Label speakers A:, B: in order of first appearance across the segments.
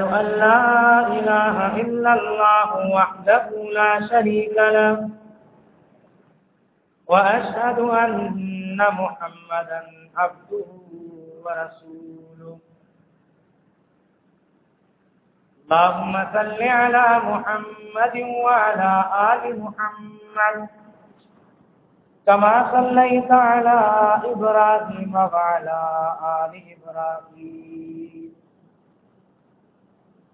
A: أن لا إله إلا الله وحده لا شريك له. وأشهد أن محمدا عبده ورسوله. اللهم صل على محمد وعلى آل محمد. كما صليت على إبراهيم وعلى آل إبراهيم.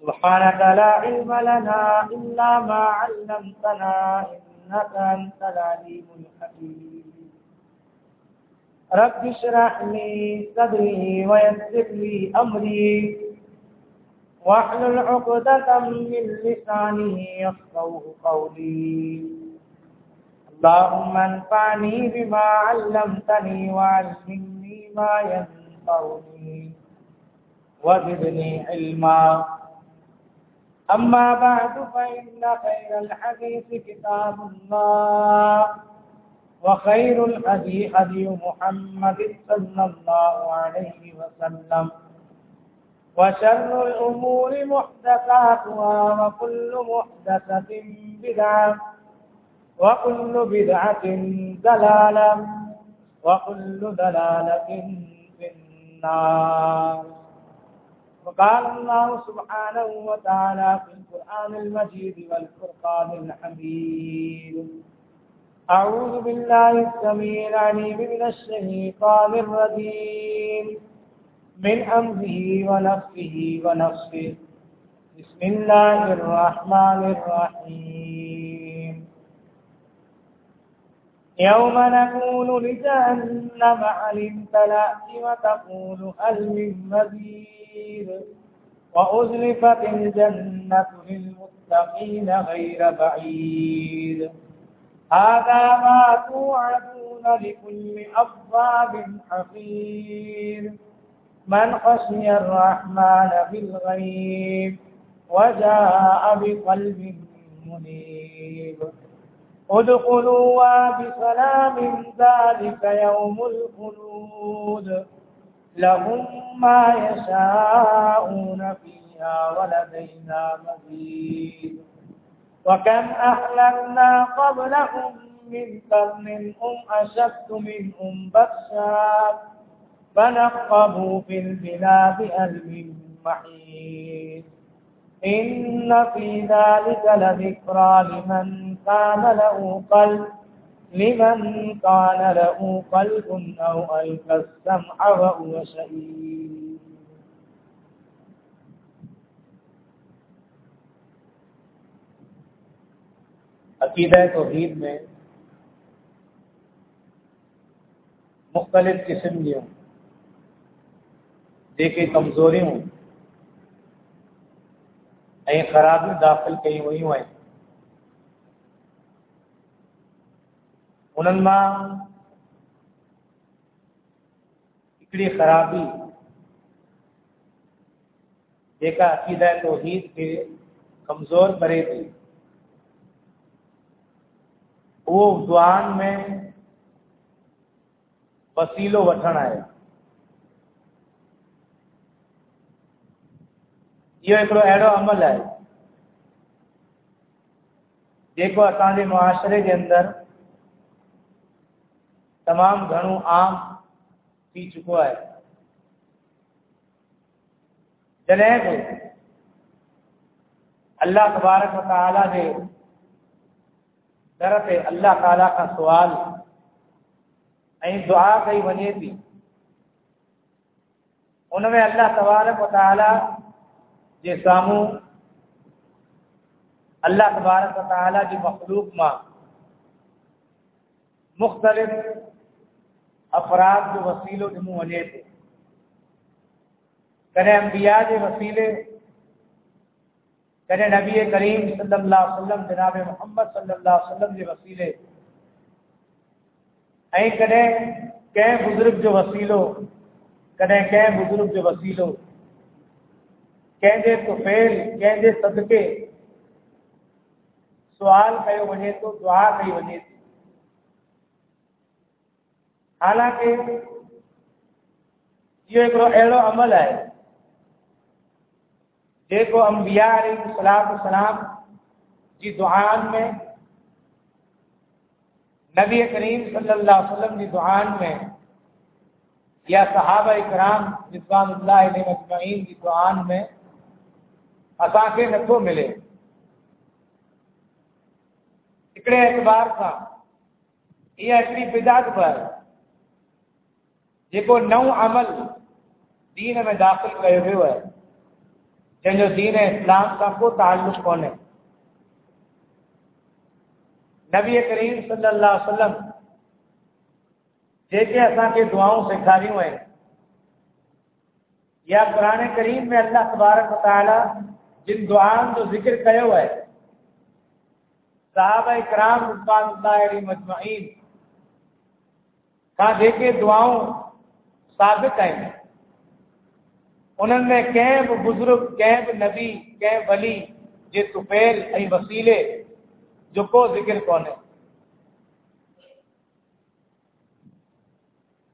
A: سبحانك لا علم لنا إلا ما علمتنا إنك أنت العليم الحكيم. رب اشرح لي صدري ويسر لي أمري. واحلل عقدة من لساني يفقه قولي. اللهم انفعني بما علمتني وعلمني ما ينفعني. وزدني علما. أما بعد فإن خير الحديث كتاب الله وخير الحديث حديث محمد صلى الله عليه وسلم وشر الأمور محدثاتها وكل محدثة بدعة وكل بدعة دلالة وكل دلالة في النار. وقال الله سبحانه وتعالى في القرآن المجيد والفرقان الحميد. أعوذ بالله السميع العليم من الشيطان الرجيم. من أمره ونفسه ونفسه بسم الله الرحمن الرحيم. يوم نقول لجهنم هل امتلأت وتقول هل من مزيد وأزلفت الجنة للمتقين غير بعيد. هذا ما توعدون لكل أفضاب حفيظ. من خشي الرحمن بالغيب وجاء بقلب منيب. ادخلوا بسلام ذلك يوم الخلود. لهم ما يشاءون فيها ولدينا مزيد. وكم أحلقنا قبلهم من قرن هم أشد منهم بخشا. فنقبوا في البلاد هل من محيط. إن في ذلك لذكرى لمن كان له قلب لمن كان له قلب أو ألقى السمع وهو شهيد. عقیدہ توحید میں مختلف قسم کی دیکھے کمزوری ہوں ای خراب داخل کئی ہوئی ہوئی انن ما اکڑی خرابی دیکھا عقیدہ توحید کے کمزور بڑے تھے وہ دعان میں وسیلو وٹھن آئے۔ عمل ہے معاشرے کے اندر تمام گھنوں عام پی چکو ہے اللہ تبارک و تعالیٰ دے در پہ اللہ تعالی کا سوال دعا کہ ان میں اللہ تبارک و تعالیٰ جے سامو اللہ تبارک و تعالی دی مخلوق ما مختلف افراد جو وسیلو کے مو ونے تھے۔ کنے انبیاء دے وسیلے، کنے نبی کریم صلی اللہ علیہ وسلم، جناب محمد صلی اللہ علیہ وسلم دے وسیلے۔ اے کنے کہیں بزرگ جو وسیلو کنے کہیں بزرگ جو وسیلو کہندے توفیل کہندے صدقے۔ سوال کیو وجه تو، دعا کئی وجه حالانکہ یہ ایک اڑو عمل ہے۔ دیکھو انبیاء علیہ السلام السلام جی دعان میں، نبی کریم صلی اللہ علیہ وسلم کی دعان میں یا صحابہ کرام رضوان اللہ علیہ مجمعین کی میں اصا نت ملے۔ ایک اخبار کا یہ نو عمل دین میں داخل کرام کا کوئی تعلق کو نبی کریم صلی اللہ وسلم۔ جی اصل دعاؤں سکھارے کریم میں اللہ اخبار کو جن دعاؤں جو ذکر کیا ہوا ہے، صحابہ کرام رضوان اللہ علیہ مجمعین کا دیکھے دعاؤں ثابت ہیں۔ انہوں نے کیب بزرگ، کیب نبی، کیب ولی، جے تفیل ای وسیلے، جو کو ذکر کون ہے۔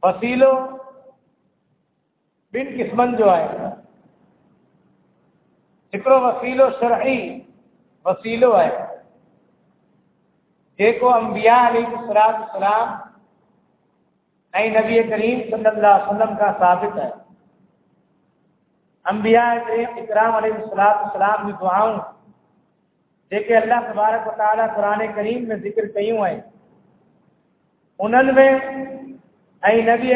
A: وسیلوں بن قسمن جو آئے۔ سرحی و علی نبی کریم صلی اللہ علام کا سابت ہے امبیا اکرام علیہ وسلات السلام کی دعاؤں جے اللہ تبارک و تعالیٰ قرآن کریم میں ذکر کربی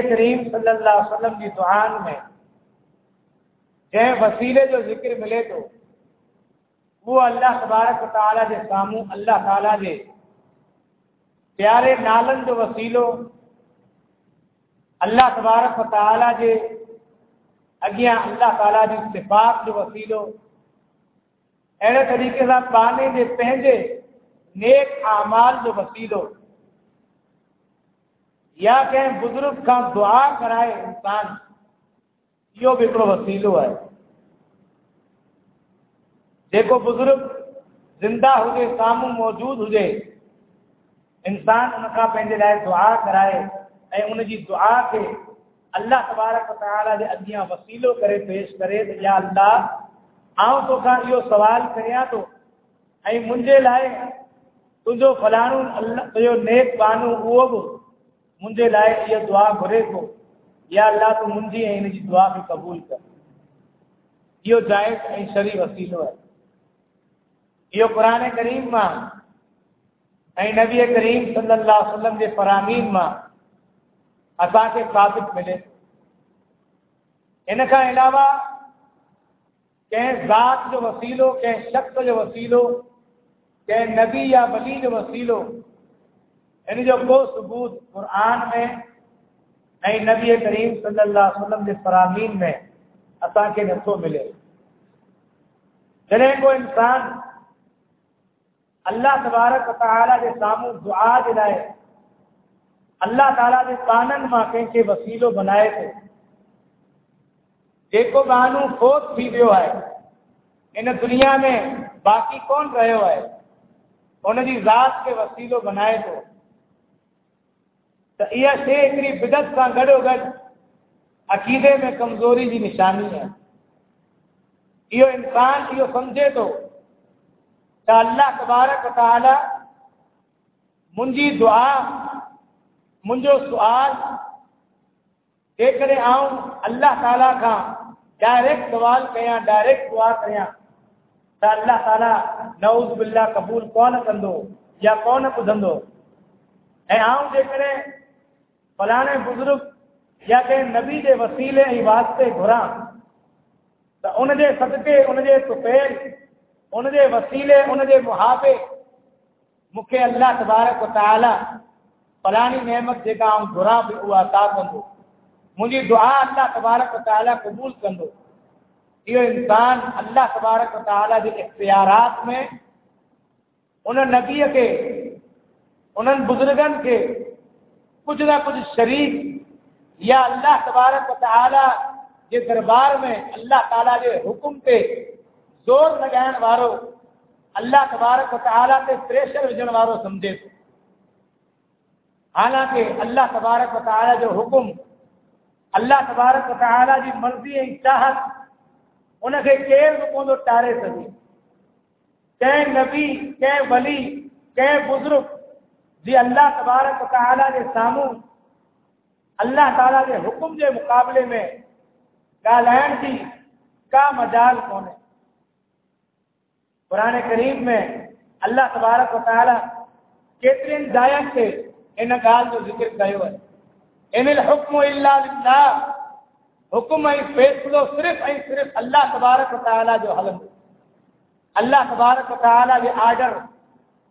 A: کریم صلی اللہ علام کی دعاؤں میں جن وسیلے جو ذکر ملے تو، وہ اللہ تبارک و تعالیٰ کے سامو، اللہ تعالیٰ کے پیارے نالن جو وسیلو اللہ تبارک و تعالیٰ کے اگیاں اللہ تعالیٰ دی صفات جو وسیلو اڑے طریقے سے پانے کے پہنجے نیک اعمال جو وسیلو یا کہ بزرگ کا دعا کرائے انسان۔ یہ وسیلوزرگ زندہ ہو سام موجود ہوجائے انسان ان کا دعا کرائے ان جی دعا کے اللہ تبارک اگیا وسیلوں پیش کرے اللہ، آؤں تو سوال کریک بانو او مجھے یہ دعا گھری تو یا اللہ تو منجی ہے ان کی دعا بھی قبول کر۔ یہ جائز ہے شری وسیلو ہے یہ قرآن کریم ماں۔ اے نبی کریم صلی اللہ علیہ وسلم کے فرامین ماں۔ اصا کے ثابت ملے۔ ان کا علاوہ کہ ذات جو وسیلو کہ شخص جو وسیلو کہ نبی یا ولی جو وسیلو ان یعنی جو کو ثبوت قرآن میں نئی نبی کریم صلی اللہ علیہ وسلم کے فرامین میں اصا کے نسو ملے۔ جنہیں کو انسان اللہ تبارک و تعالیٰ کے سامو دعا دلائے، اللہ تعالیٰ کے قانن ماقے کے وسیلو بنائے تھے۔ دیکھو بانو فوت بھی دیو ہے ان دنیا میں باقی کون رہے ہوئے انہیں ذات کے وسیلو بنائے تو۔ تو یہ شے اتنی بدت کا گڑو گڑ عقیدے میں کمزوری جی نشانی ہے۔ یہ انسان یہ سمجھے تو کہ اللہ تبارک تعالی منجی دعا، منجو سوال دیکھ رہے آؤں، اللہ تعالیٰ کا ڈائریکٹ سوال کیاں ڈائریکٹ دعا کیا تو اللہ تعالیٰ نعوذ باللہ قبول کون کندو یا کون بدندو اے آؤں دیکھ کرے فلانے بزرگ یا کہ نبی وسیلے واسطے گھرا تو ان کے سدقے ان کے سفید ان کے وسیلے، ان کے محافے۔ مکھے اللہ تبارک و تعالی فلانی نعمت جگہ آؤں عطا کھن مجھے دعا اللہ تبارک و تعالی قبول کندو۔ یہ انسان اللہ تبارک و تعالی کے اختیارات میں ان نبی کے ان بزرگن کے کچھ نہ کچھ شریک یا اللہ تبارک و تعالیٰ کے دربار میں اللہ تعالیٰ کے حکم پہ زور لگائن وارو، اللہ تبارک و تعالیٰ کے پریشر وجن وارو سمجھے۔ تو حالانکہ اللہ تبارک و تعالیٰ جو حکم، اللہ تبارک و تعالیٰ کی مرضی ہے، چاہت ان کے کیر کو ٹارے سکے۔ کہ نبی کہ ولی کہ بزرگ جی اللہ تبارک و تعالیٰ کے ساموں، اللہ تعالیٰ کے حکم کے مقابلے میں گالین کی، کا مجال کون ہے قرآن کریم میں اللہ تبارک و تعالیٰ کترین جائن سے ان گال جو ذکر کیو ہے ان الحکم الا للہ حکم ای فیصلو صرف ای صرف اللہ تبارک و تعالی جو حلم۔ اللہ تبارک و تعالی کے آرڈر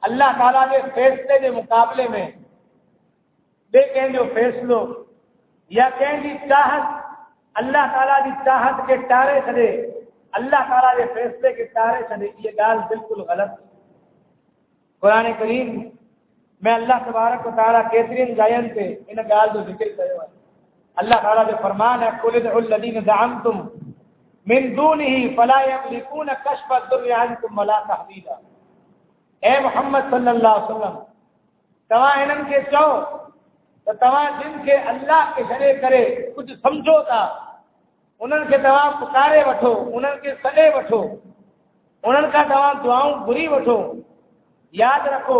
A: اللہ تعالی کے فیصلے کے مقابلے میں بے کہیں جو فیصلو یا کہیں جی چاہت، اللہ تعالی کی چاہت کے ٹارے چلے، اللہ تعالی کے فیصلے کے ٹارے چلے، یہ گال بالکل غلط قرآن کریم میں اللہ تبارک و تعالیٰ کیترین جائن پہ ان گال جو ذکر کرے ہوئے اللہ تعالیٰ جو فرمان ہے، قل ادعوا الذین زعمتم من دونه فلا يملكون كشف الضر عنكم ولا تحویلا اے محمد صلی اللہ علیہ وسلم توا علم کے چو تو توا جن کے اللہ کے شرے کرے کچھ سمجھو تھا انہوں کے دوا پکارے وٹھو انہوں کے سڈے وٹھو انہوں کا دوا دعاؤں بری وٹھو۔ یاد رکھو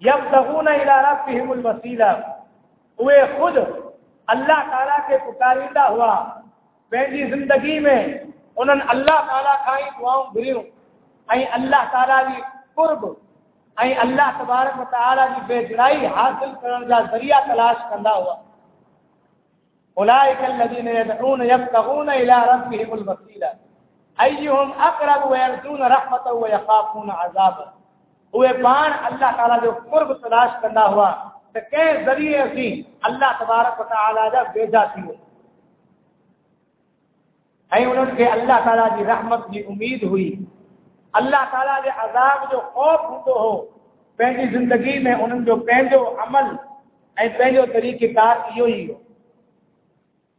A: یبتغون الى ربهم الوسیلہ۔ وہ خود اللہ تعالیٰ کے پکاریدہ ہوا۔ پہلی زندگی میں انہوں اللہ تعالیٰ کا ہی دعاؤں گھریوں ائی اللہ تعالیٰ کی قرب ائی اللہ تبارک تعالیٰ کی بے جرائی حاصل کرنے کا ذریعہ تلاش کرنا ہوا۔ اولائک الذین یدعون یبتغون الى ربهم الوسیلہ۔ ایہم اقرب ویرجون رحمتہ ویخافون عذابہ ہوئے بان اللہ تعالیٰ جو قرب تلاش کرنا ہوا، تو کہ ذریعے سی اللہ تبارک و تعالیٰ جا بیجا تھی انہوں کے اللہ تعالیٰ جی رحمت جی امید ہوئی۔ اللہ تعالیٰ جی عذاب جو خوف ہوتو ہو پہنجی زندگی میں انہوں جو پہنجو عمل ہیں پہنجو طریقی کار کیو ہی ہو۔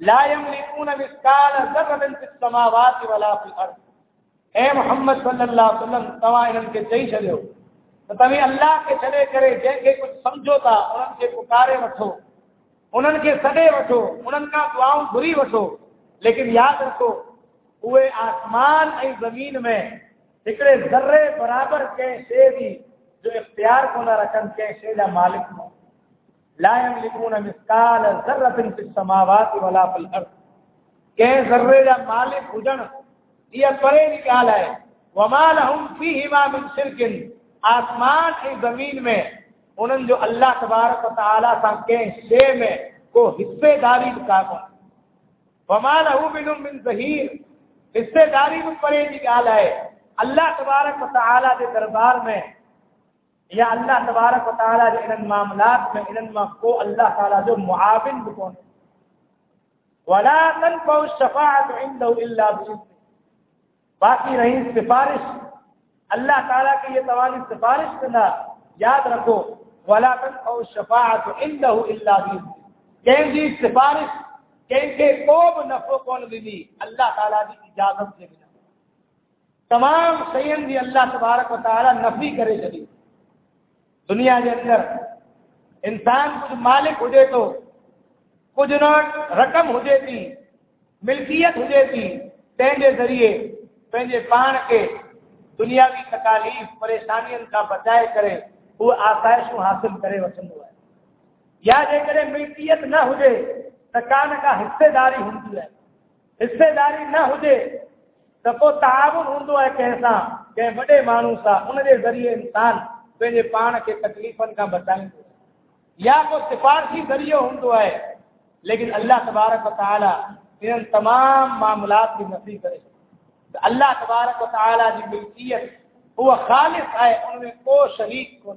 A: لا يملكون مثقال ذره في السماوات ولا في الارض اے محمد صلی اللہ علیہ وسلم، توا کے چاہیے چلے ہو۔ تبھی اللہ کے چلے کرے جے کے کچھ سمجھو تا ان کے پکارے وٹھو۔ انہن کے سدے وٹھو انہن کا دعاؤں بری وٹھو۔ لیکن یاد رکھو ہوئے آسمان ای زمین میں ہکڑے ذرے برابر کے شے بھی جو اختیار کو نہ رکھن کے شے نہ مالک نہ لا يملكون مثقال ذره في السماوات ولا في الارض. کہ ذرے دا مالک ہجن، یہ پرے نکال ہے. وما لهم فيه ما من شرك آسمان کی زمین میں انہن جو اللہ تبارک و تعالی سان کے شے میں کو حصے داری کا کو وما له من من ظهير حصے داری پرے نکال ہے. اللہ تبارک و تعالی کے دربار میں یا اللہ تبارک و تعالیٰ جو ان معاملات میں، ان کو اللہ تعالیٰ جو معاون بکون۔ ولا تنفع الشفاعت عنده الا باذن باقی رہی سفارش۔ اللہ تعالیٰ کی یہ تمہاری سفارش کرنا، یاد رکھو۔ ولا تن تنفع الشفاعت عنده الا باذن کہیں گی سفارش، کہیں گے کوب نفو کون بھی اللہ تعالیٰ کی اجازت سے ملا۔ تمام سیم بھی اللہ تبارک و تعالیٰ نفی کرے چلی دنیا کے اندر انسان کچھ مالک ہوج تو کچھ نہ رقم ہوج تھی، ملکیت ہوج تھی۔ تینے ذریعے پہنچے پان کے دنیاوی تکالیف پریشانی کا بچائے کرے، وہ آسائشوں حاصل کرے وچن ہوا ہے۔ یا جے کرے، ملکیت کر ہوجائے تکان کا حصے داری ہوں حصے داری نہ ہو تعاون ہوں کہ وڈے مانو سا ان کے ذریعے انسان پان کے تکلیف کا بچائی یا کوئی سفارشی ذریعہ ہوں آئے لیکن اللہ تبارک و تعالیٰ ان تمام معاملات کی نظر کریں اللہ تبارک و تعالیٰ کی کوئی وہ خالف ہے ان میں کوئی شریق کو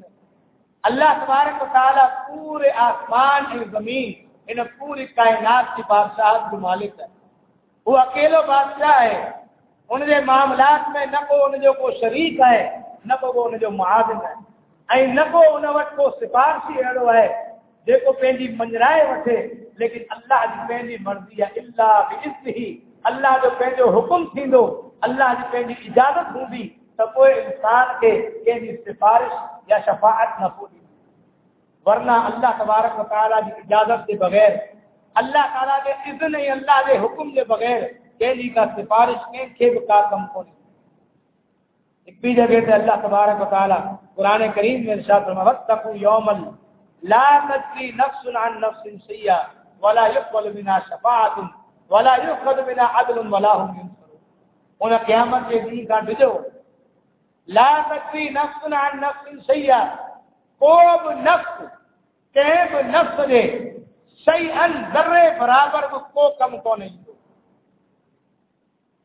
A: اللہ تبارک و تعالیٰ پورے آسمان کی زمین ان پوری کائنات کی بادشاہ جو مالک ہے۔ وہ اکیلے بادشاہ ہے ان کے معاملات میں نہ کو انجو کو کوئی شریک ہے، نہ کو انجو محان ہے۔ نہو انٹ سفارش ہی اڑو ہے مجرائے وے لیکن اللہ کی مرضی یا اللہ اللہ جو حکم تلہ کی اجازت ہوں تو انسان کے کن سفارش یا شفات نفی ورنہ اللہ تبارک تعالا کی اجازت کے بغیر اللہ تعالیٰ کے عزت اللہ کے حکم کے بغیر کہیں کا سفارش کنکھ کے بھی کام کو بھی جگہ تے اللہ تبارک و تعالی قرآن کریم میں ارشاد فرمایا واتقوا یوما لا تجزي نفس عن نفس شيئا ولا يقبل منها شفاعه ولا يؤخذ منها عدل ولا هم ينصرون ان قیامت کے دن کا ڈجو لا تجزي نفس عن نفس شيئا کوب نفس کہب نفس دے۔ شیئا ذرے برابر کو کم کو نہیں۔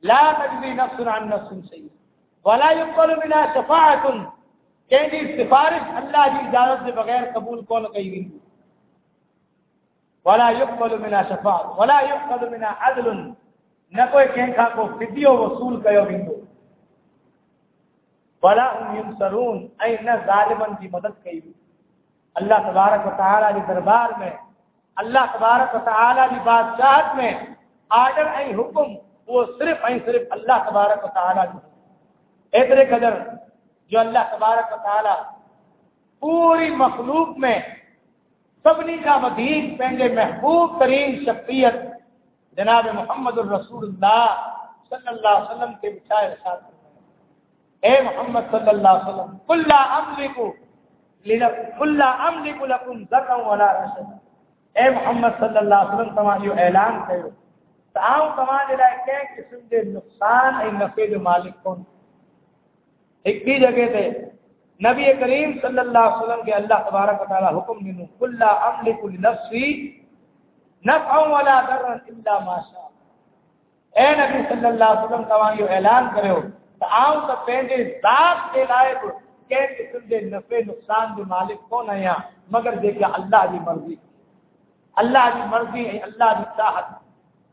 A: لا تجزي نفس عن نفس شيئا ولا يقبل منا شفاعت کہیں سفارش اللہ کی اجازت سے بغیر قبول کون کہی گئی ولا يقبل منا شفاعت ولا يقبل منا عدل۔ نہ کوئی کہیں کو فدیو وصول کیو گیندو ولا هم ينصرون۔ اي نہ ظالمن کی مدد کہی کئی اللہ تبارک و تعالی کے دربار میں، اللہ تبارک و تعالی کی بادشاہت میں آرڈر، اے، حکم، وہ صرف اے صرف اللہ تبارک و تعالی کی۔ اتنے قدر، جو اللہ تبارک و تعالی پوری مخلوق میں سبنی کا مدید پہنجے محبوب ترین شخصیت جناب محمد الرسول اللہ صلی اللہ علیہ وسلم کے بچائے رسالت اے محمد صلی اللہ علیہ وسلم، کل املکو کل املکو لکم ذرا ولا رشد اے محمد صلی اللہ علیہ وسلم تمام جو اعلان کرو تاؤں تمام جلائے کہ قسم دے نقصان اے نفع جو مالک کون؟ ایک بھی جگہ تھے نبی کریم صلی اللہ علیہ وسلم کے اللہ تبارک تعالیٰ حکم دینو کل املک لنفسی نفع ولا ضرر الا ما شاء. اے نبی صلی اللہ علیہ وسلم کا یہ اعلان کرو آؤں تا پینجے ذات دے لائق کہ قسم دے نفع، نقصان دے مالک کون ہے مگر دیکھا اللہ دی مرضی۔ اللہ دی مرضی ہے، اللہ دی چاہت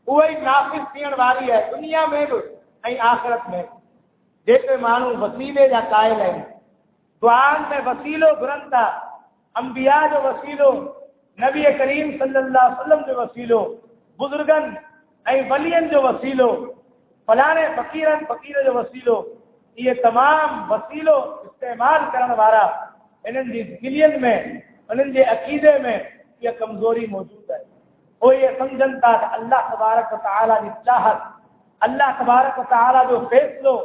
A: وہی نافذ تھین والی ہے، دنیا میں بھی آخرت میں بھی۔ جیسے مانو وسیلے یا قائل دعن میں وسیلو گرن تھا۔ امبیا جو وسیلو نبی کریم صلی اللہ علیہ وسلم جو وسیلوں بزرگن ولین جو ولی وسیلو فلانے فقیر جو وسیلو یہ تمام وسیلو استعمال کرنے والا ان میں انہیں عقیدے میں یہ کمزوری موجود ہے۔ وہ یہ سمجھنتا تھا اللہ تبارک سال کی چاہت اللہ تبارک تعالیٰ فیصلو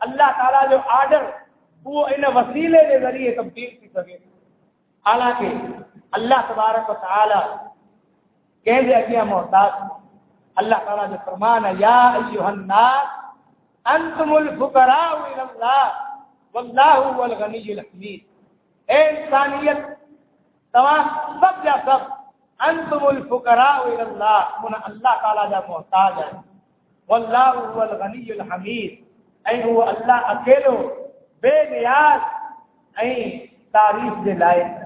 A: اللہ تعالیٰ جو آرڈر وہ ان وسیلے کے ذریعے تبدیل کی سکے۔ حالانکہ اللہ تبارک و تعالیٰ کہہ دیا کیا محتاط اللہ تعالیٰ جو فرمان ہے، یا الناس، انتم الفقراء واللہ هو الحمید۔ اے انسانیت، تمام سب یا سب، انتم الفقراء الى اللہ تعالیٰ جا محتاج ہے۔ واللہ هو الغنی الحمید۔ اے وہ اللہ اکیلو بے نیاز اے تعریف دے لائق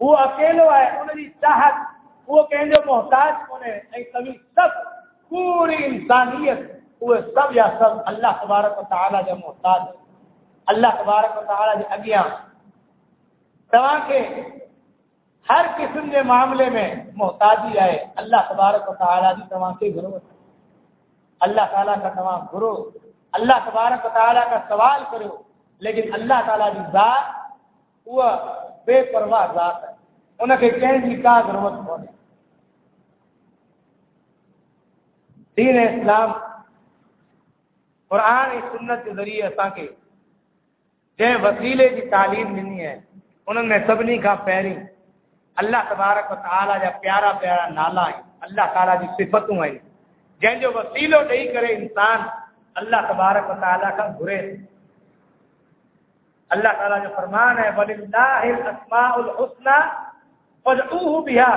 A: وہ اکیلو ہے انہوں نے چاہت وہ کہنے محتاج ہونے اے کبھی سب پوری انسانیت وہ سب یا سب اللہ تبارک و تعالی جو محتاج اللہ تبارک و تعالی جو اگیا تمام کے ہر قسم کے معاملے میں محتاجی آئے اللہ تبارک و تعالی دی تمام کے گروہ اللہ تعالیٰ کا تمام گرو اللہ تبارک و تعالیٰ کا سوال کرو، لیکن اللہ تعالیٰ کی ذات وہ بے پرواہ ذات ہے۔ ان کے کہیں کی کا ضرورت ہونے دین اسلام، قرآن سنت کے ذریعے اساں کے جے وسیلے کی تعلیم دینی ہے انہوں نے سبنی کا پیری اللہ تبارک و تعالیٰ جا پیارا پیارا نالا ہے اللہ تعالیٰ کی صفتوں ہیں۔ جن جو وسیلو نہیں کرے انسان اللہ تبارک و تعالیٰ کا برے اللہ تعالیٰ جو فرمان ہے بل اللہ الاسماء الحسن فدعوہ بیا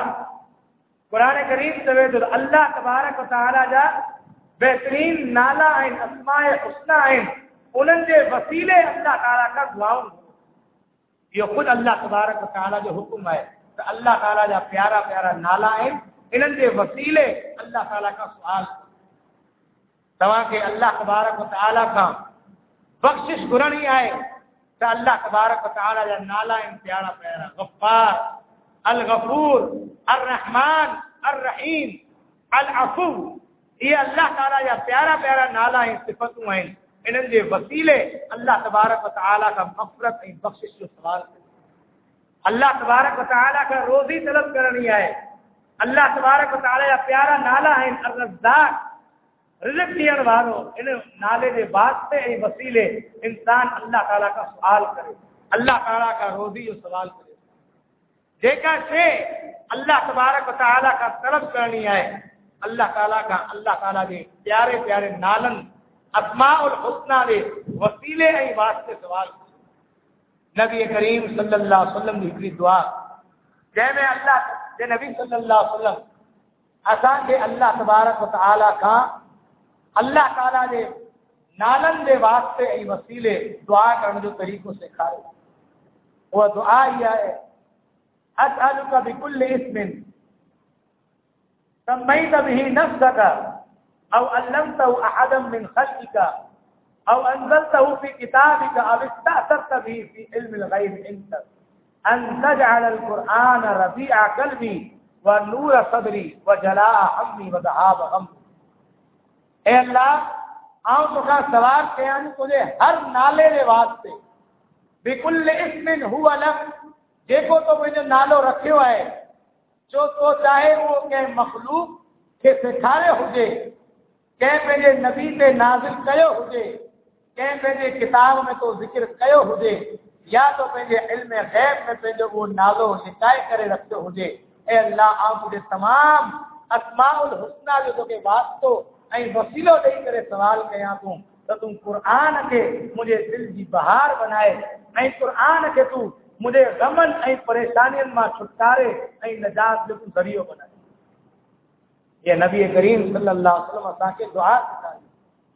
A: قرآن کریم سوید اللہ تبارک و تعالیٰ جا بہترین نالا ہیں اسماء حسن ہیں انہیں جے وسیلے اللہ تعالیٰ کا دعاؤں یہ خود اللہ تبارک و تعالیٰ جو حکم ہے اللہ تعالیٰ جا پیارا پیارا نالا ہیں انہیں جے وسیلے اللہ تعالیٰ کا سوال۔ توا کہ اللہ تبارک و تعالیٰ کا بخشش گرنی آئے تو اللہ تبارک و تعالیٰ جا نالا ہے پیارا۔ پیارا غفار، الغفور، الرحمن، الرحیم، العفو۔ یہ اللہ تعالیٰ یا پیارا پیارا نالا ہے صفتوں ہیں انہوں کے وسیلے اللہ تبارک و تعالیٰ کا مفرت نہیں بخشش جو سوال کرے۔ اللہ تبارک و تعالیٰ کا روزی طلب کرنی ہے اللہ تبارک و تعالیٰ کا پیارا نالا ہے الرزاق۔ رزق دینے والوں ان نالے کے واسطے ای وسیلے انسان اللہ تعالیٰ کا سوال کرے، اللہ تعالیٰ کا روزی جو سوال کرے۔ دیکھا سے اللہ تبارک و تعالیٰ کا طلب کرنی ہے، اللہ تعالیٰ کا، اللہ تعالیٰ کے پیارے پیارے نالن، اسماء الحسنہ دے وسیلے ای واسطے سوال کرے۔ نبی کریم صلی اللہ علیہ وسلم کی ہکڑی دعا، جے میں اللہ، جے نبی صلی اللہ علیہ وسلم اسان کے اللہ تبارک و تعالی کا اللہ تعالی دے نالن دے واسطے ای وسیلے دعا کرنے جو طریقوں سے کھائے۔ وہ دعا یہ ہے اسالک بكل اسم سميت به نفسك او علمته احدا من خلقك او انزلته في كتابك او استاثرت به في علم الغيب انت، ان تجعل القران ربيع قلبي ونور صدري وجلاء همي وذهاب غمي اے اللہ آؤں تو کا سوال کیا تجھے ہر نالے دے واسطے۔ بکل ہوا لگ دیکھو تو مجھے نالو رکھو ہے جو تو چاہے وہ کہ مخلوق کے سکھارے ہوجے، کہ نبی تے نازل کرو ہوجے، کہ کتاب میں تو ذکر کرو ہوجے، یا تو علم غیب میں وہ نالو شکائے کرے رکھو ہوجے۔ اے اللہ آپ مجھے تمام الحسنہ جو تو کے اے وسیلو دے کرے سوال کیا ہاں تو تم قرآن کے مجھے دل جی بہار بنائے، اے قرآن کے تو مجھے غمن، اے پریشانین ما چھٹکارے نجات دے تو ذریعہ بنائے۔ یہ نبی کریم صلی اللہ علیہ وسلم اساں کے دعا سکھائی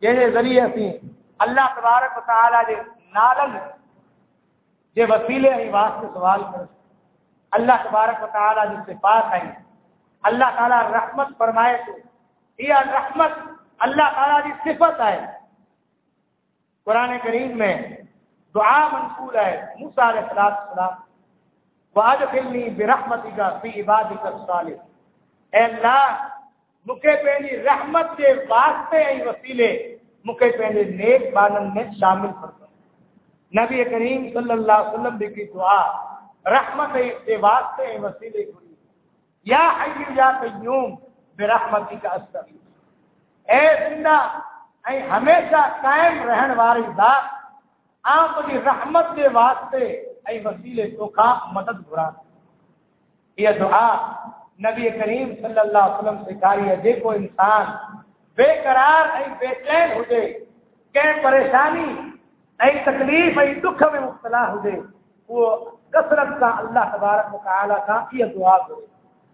A: یہ ذریعہ تھی اللہ تبارک و تعالی دے نالن جے وسیلے ہیں واسطے سوال کر اللہ تبارک و تعالی جس سے ہیں، اللہ تعالی رحمت فرمائے تو یہ رحمت اللہ تعالی دی صفت ہے۔ قرآن کریم میں دعا منصور ہے، موسیٰ علیہ السلام وَأَدْخِلْنِي بِرَحْمَتِكَ فِي عِبَادِكَ الصَّالِحِ۔ اے اللہ، مکے پہلی رحمت کے واسطے ہی وسیلے مکے پہلے نیک بانن میں شامل فرما نبی کریم صلی اللہ علیہ وسلم کی دعا، رحمت کے واسطے وسیلے ہوئی یا حی یا قیوم برحمتی کا استغفر. اے زندہ اے ہمیشہ قائم رہن والی ذات، آپ کی رحمت کے واسطے اے وسیلے تو کا مدد برا یہ دعا نبی کریم صلی اللہ علیہ وسلم سے کاری ہے۔ دیکھو انسان بے قرار ای بے چین ہو جائے، کہ پریشانی، ای تکلیف، ای دکھ میں مبتلا ہو جائے، وہ کثرت کا اللہ تبارک و تعالی کا یہ دعا کرے۔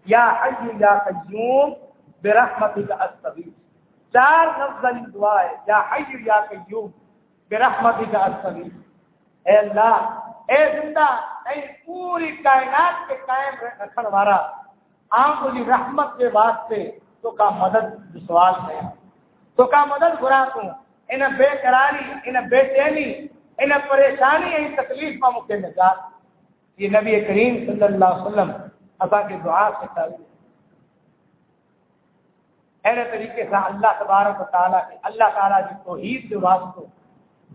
A: یا حی یا قیوم برحمتک استغیث چار لفظ دعا ہے، یا حی یا قیوم، برحمتک استغیث اے اللہ، اے زندہ، اے پوری کائنات کے قائم رکھن والا آپ کی رحمت کے واسطے تو کا مدد سوال ہے۔ تو کا مدد برا تو، ان بے قراری، ان بے چینی، ان پریشانی، ان تکلیف کا مکہ نجات۔ یہ نبی کریم صلی اللہ علیہ وسلم اصا کی دعا سے تعلیم اہل طریقے سے اللہ تبارک و تعالیٰ کے اللہ تعالیٰ کی توحید جو واسطو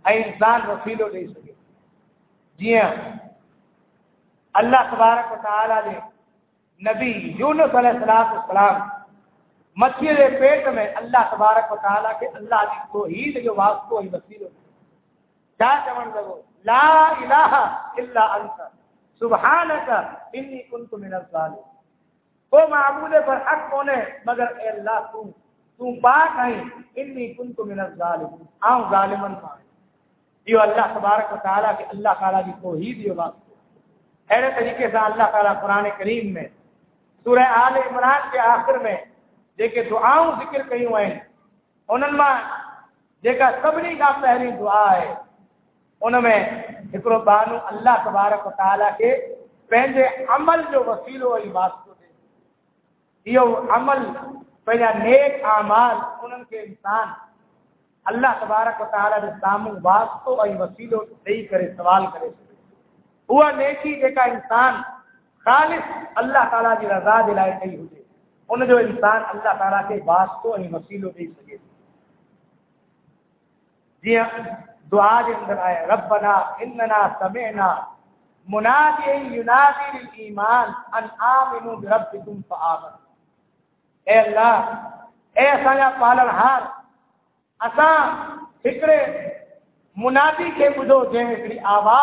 A: اے انسان وسیلو دے سکے۔ جی ہاں۔ اللہ تبارک و تعالیٰ نے نبی یونس علیہ السلام مچھلی کے پیٹ میں اللہ تبارک و تعالیٰ کے اللہ کی توحید جو واسطو ہی وسیل کیا چمن لگو؟ لا الہ الا انت، سبحانک انی کنت من الظالمین۔ وہ معبود پر حق ہونے، مگر اے اللہ تو تو پاک ہیں، انی کنت من الظالم آؤں ظالمن پاک۔ یہ اللہ تبارک و تعالیٰ کے اللہ تعالیٰ کی ہی دیو بات۔ ہے طریقے سے اللہ تعالیٰ قرآن کریم میں، سورہ آل عمران کے آخر میں، دیکھے دعاؤں ذکر کئی ہوئے ہیں۔ انہوں میں، دیکھا سبنی کا پہلی دعا ہے۔ ان میں ہکرو بانو اللہ تبارک و تعالیٰ کے پہنجے عمل جو وسیل ہوئی بات۔ کو یہ عمل پہلا نیک اعمال ان کے انسان۔ اللہ تبارک و تعالی کے سامو واسطو ای وسیلو صحیح کرے، سوال کرے۔ ہوا نیکی جے کا انسان خالص اللہ تعالی دی رضا دلائے نہیں ہو ان جو انسان اللہ تعالی کے واسطو ای وسیلو دے سکے جی ہاں، دعا دے اندر آئے ربنا اننا سمعنا منادی ینادی للایمان ان امنوا بربکم فآمنو اے اللہ اے اسایا پالن ہار اساں فکر منادی کے بدو جے ہکڑی آواز